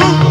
Ooh.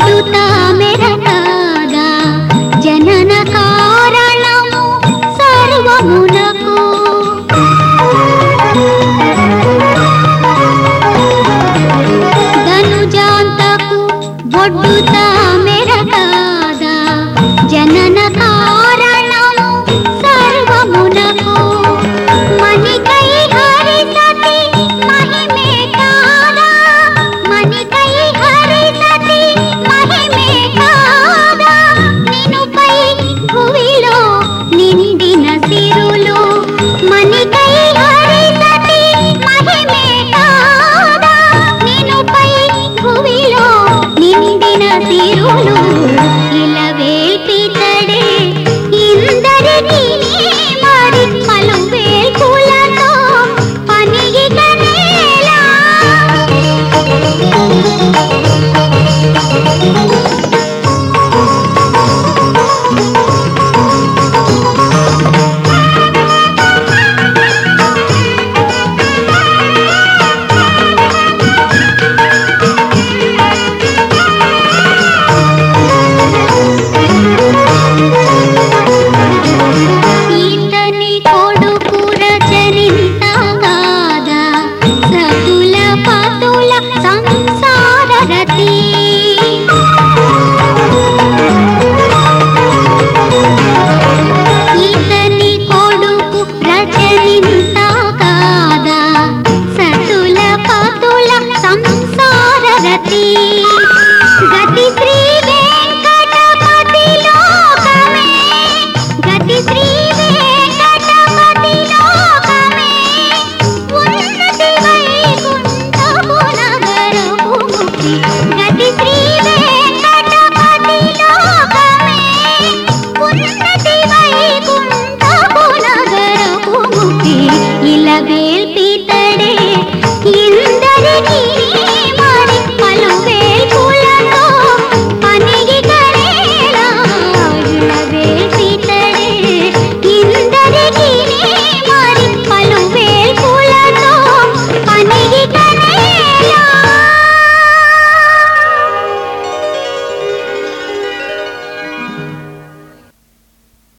दूता में